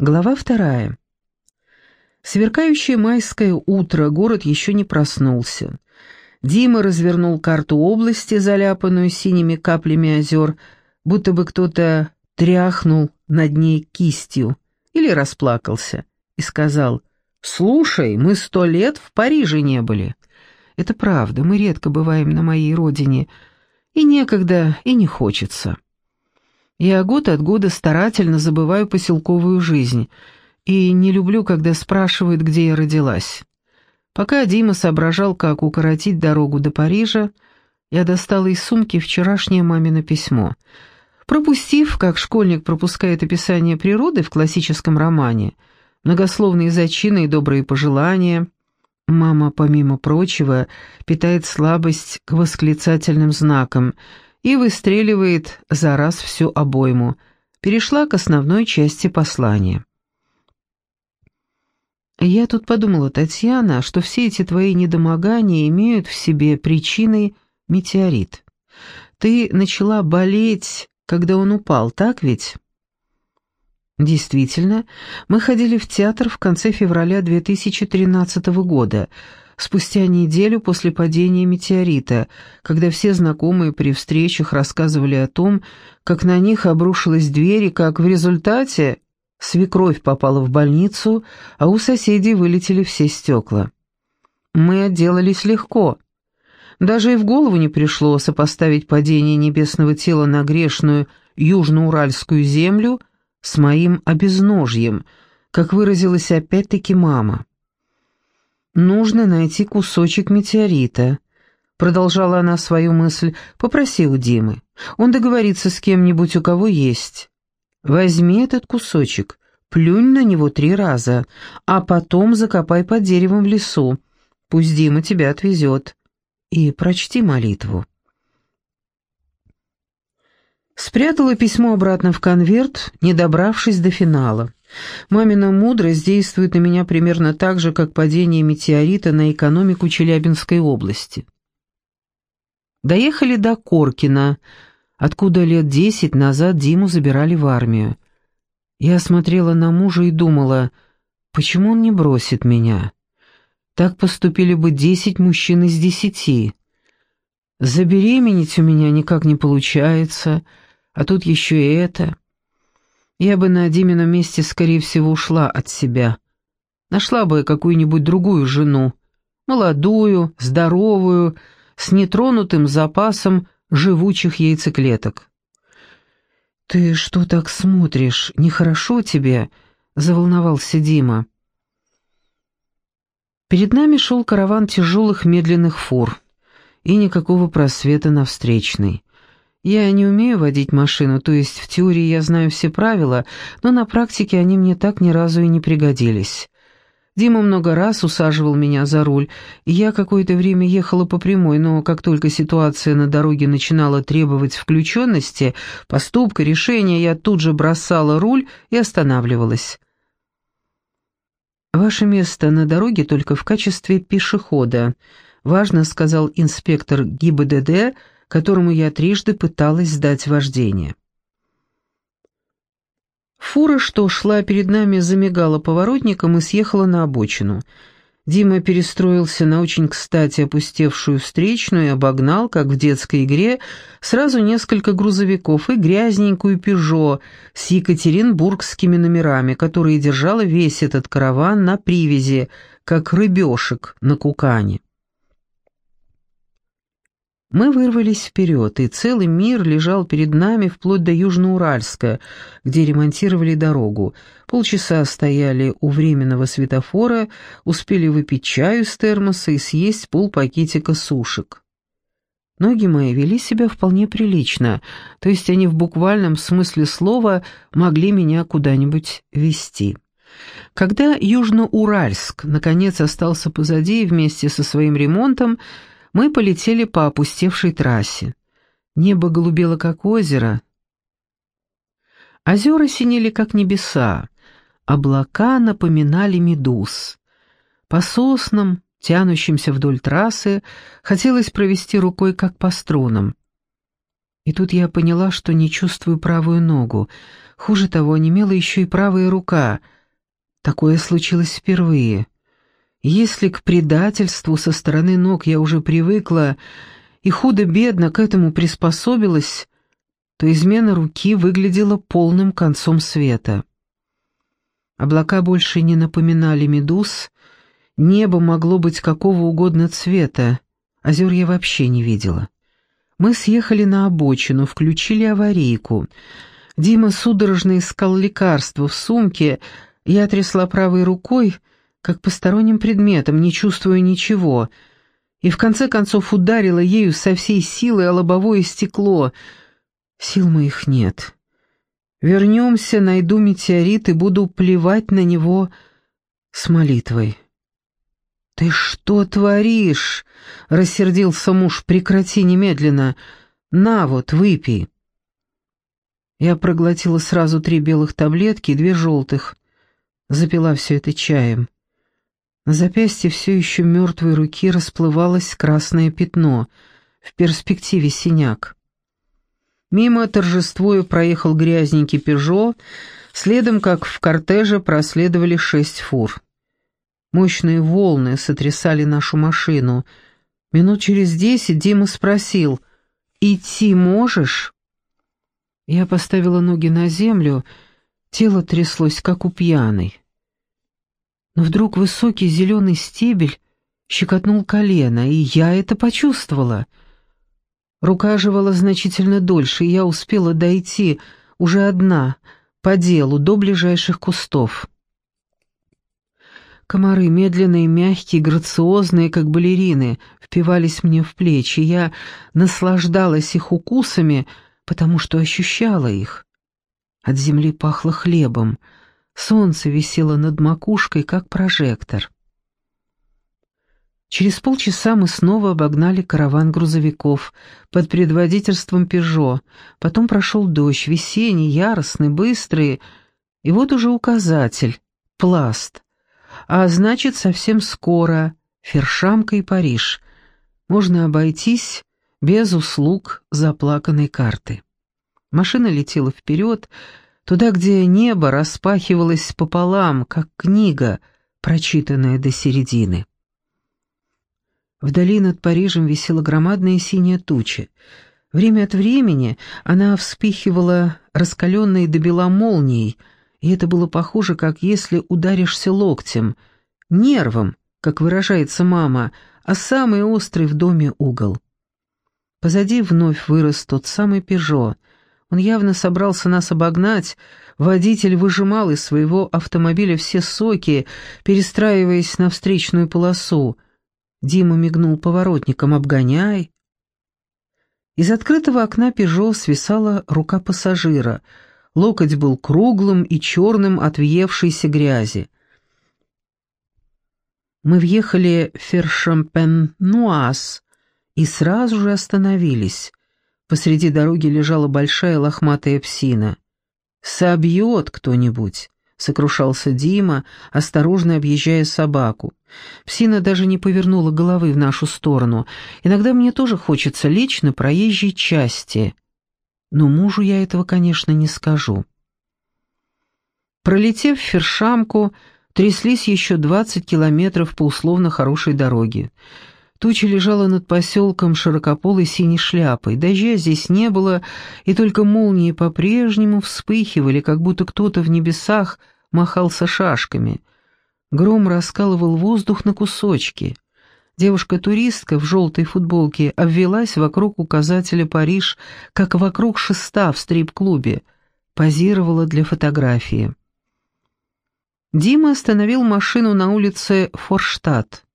Глава вторая. Сверкающее майское утро, город еще не проснулся. Дима развернул карту области, заляпанную синими каплями озер, будто бы кто-то тряхнул над ней кистью или расплакался и сказал «Слушай, мы сто лет в Париже не были». Это правда, мы редко бываем на моей родине, и некогда, и не хочется. Я год от года старательно забываю поселковую жизнь и не люблю, когда спрашивают, где я родилась. Пока Дима соображал, как укоротить дорогу до Парижа, я достала из сумки вчерашнее мамино письмо. Пропустив, как школьник пропускает описание природы в классическом романе, многословные зачины и добрые пожелания, мама, помимо прочего, питает слабость к восклицательным знакам — и выстреливает за раз всю обойму, перешла к основной части послания. «Я тут подумала, Татьяна, что все эти твои недомогания имеют в себе причиной метеорит. Ты начала болеть, когда он упал, так ведь?» Действительно, мы ходили в театр в конце февраля 2013 года, спустя неделю после падения метеорита, когда все знакомые при встречах рассказывали о том, как на них обрушилась дверь и как в результате свекровь попала в больницу, а у соседей вылетели все стекла. Мы отделались легко. Даже и в голову не пришло сопоставить падение небесного тела на грешную южноуральскую землю с моим обезножьем, как выразилась опять-таки мама. «Нужно найти кусочек метеорита», — продолжала она свою мысль, — «попроси у Димы. Он договорится с кем-нибудь, у кого есть. Возьми этот кусочек, плюнь на него три раза, а потом закопай под деревом в лесу. Пусть Дима тебя отвезет. И прочти молитву». Спрятала письмо обратно в конверт, не добравшись до финала. Мамина мудрость действует на меня примерно так же, как падение метеорита на экономику Челябинской области. Доехали до Коркина, откуда лет десять назад Диму забирали в армию. Я смотрела на мужа и думала, почему он не бросит меня? Так поступили бы десять мужчин из десяти. Забеременеть у меня никак не получается, а тут еще и это — я бы на Димином месте, скорее всего, ушла от себя. Нашла бы какую-нибудь другую жену, молодую, здоровую, с нетронутым запасом живучих яйцеклеток. «Ты что так смотришь? Нехорошо тебе?» — заволновался Дима. Перед нами шел караван тяжелых медленных фур, и никакого просвета на встречной. Я не умею водить машину, то есть в теории я знаю все правила, но на практике они мне так ни разу и не пригодились. Дима много раз усаживал меня за руль, и я какое-то время ехала по прямой, но как только ситуация на дороге начинала требовать включенности, поступка, решения, я тут же бросала руль и останавливалась. «Ваше место на дороге только в качестве пешехода», — важно сказал инспектор ГИБДД, — которому я трижды пыталась сдать вождение. Фура, что шла перед нами, замигала поворотником и съехала на обочину. Дима перестроился на очень кстати опустевшую встречную и обогнал, как в детской игре, сразу несколько грузовиков и грязненькую «Пежо» с екатеринбургскими номерами, которые держала весь этот караван на привязи, как рыбешек на кукане. Мы вырвались вперед, и целый мир лежал перед нами вплоть до Южноуральска, где ремонтировали дорогу. Полчаса стояли у временного светофора, успели выпить чаю из термоса и съесть полпакетика сушек. Ноги мои вели себя вполне прилично, то есть они в буквальном смысле слова могли меня куда-нибудь вести. Когда Южноуральск наконец остался позади вместе со своим ремонтом, мы полетели по опустевшей трассе. Небо голубело, как озеро. Озера синели, как небеса. Облака напоминали медуз. По соснам, тянущимся вдоль трассы, хотелось провести рукой, как по струнам. И тут я поняла, что не чувствую правую ногу. Хуже того, онемела еще и правая рука. Такое случилось впервые. Если к предательству со стороны ног я уже привыкла и худо-бедно к этому приспособилась, то измена руки выглядела полным концом света. Облака больше не напоминали медуз, небо могло быть какого угодно цвета, озер я вообще не видела. Мы съехали на обочину, включили аварийку. Дима судорожно искал лекарство в сумке, я трясла правой рукой, как посторонним предметом, не чувствуя ничего, и в конце концов ударила ею со всей силы о лобовое стекло. Сил моих нет. Вернемся, найду метеорит и буду плевать на него с молитвой. «Ты что творишь?» — рассердился муж. «Прекрати немедленно. На вот, выпей». Я проглотила сразу три белых таблетки и две желтых. Запила все это чаем. На запястье все еще мертвой руки расплывалось красное пятно, в перспективе синяк. Мимо торжествуя проехал грязненький «Пежо», следом, как в кортеже, проследовали шесть фур. Мощные волны сотрясали нашу машину. Минут через десять Дима спросил, «Идти можешь?» Я поставила ноги на землю, тело тряслось, как у пьяной. Вдруг высокий зеленый стебель щекотнул колено, и я это почувствовала — Рука оживала значительно дольше, и я успела дойти, уже одна, по делу, до ближайших кустов. Комары, медленные, мягкие, грациозные, как балерины, впивались мне в плечи. Я наслаждалась их укусами, потому что ощущала их. От земли пахло хлебом. Солнце висело над макушкой, как прожектор. Через полчаса мы снова обогнали караван грузовиков под предводительством «Пежо». Потом прошел дождь, весенний, яростный, быстрый. И вот уже указатель — пласт. А значит, совсем скоро Фершамка и Париж. Можно обойтись без услуг заплаканной карты. Машина летела вперед, туда, где небо распахивалось пополам, как книга, прочитанная до середины. Вдали над Парижем висела громадная синяя туча. Время от времени она вспихивала раскаленной до бела молнией, и это было похоже, как если ударишься локтем, нервом, как выражается мама, а самый острый в доме угол. Позади вновь вырос тот самый «Пежо». Он явно собрался нас обогнать, водитель выжимал из своего автомобиля все соки, перестраиваясь на встречную полосу — Дима мигнул поворотником «Обгоняй». Из открытого окна «Пежо» свисала рука пассажира. Локоть был круглым и черным от въевшейся грязи. Мы въехали в Фершампен-Нуаз и сразу же остановились. Посреди дороги лежала большая лохматая псина. «Собьет кто-нибудь!» сокрушался Дима, осторожно объезжая собаку. Псина даже не повернула головы в нашу сторону. Иногда мне тоже хочется лечь на проезжей части. Но мужу я этого, конечно, не скажу. Пролетев фершамку, тряслись еще двадцать километров по условно хорошей дороге. Туча лежала над поселком широкополой синей шляпой. Дождя здесь не было, и только молнии по-прежнему вспыхивали, как будто кто-то в небесах махался шашками. Гром раскалывал воздух на кусочки. Девушка-туристка в желтой футболке обвелась вокруг указателя «Париж», как вокруг шеста в стрип-клубе, позировала для фотографии. Дима остановил машину на улице Форштадт.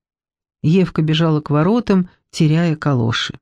Евка бежала к воротам, теряя калоши.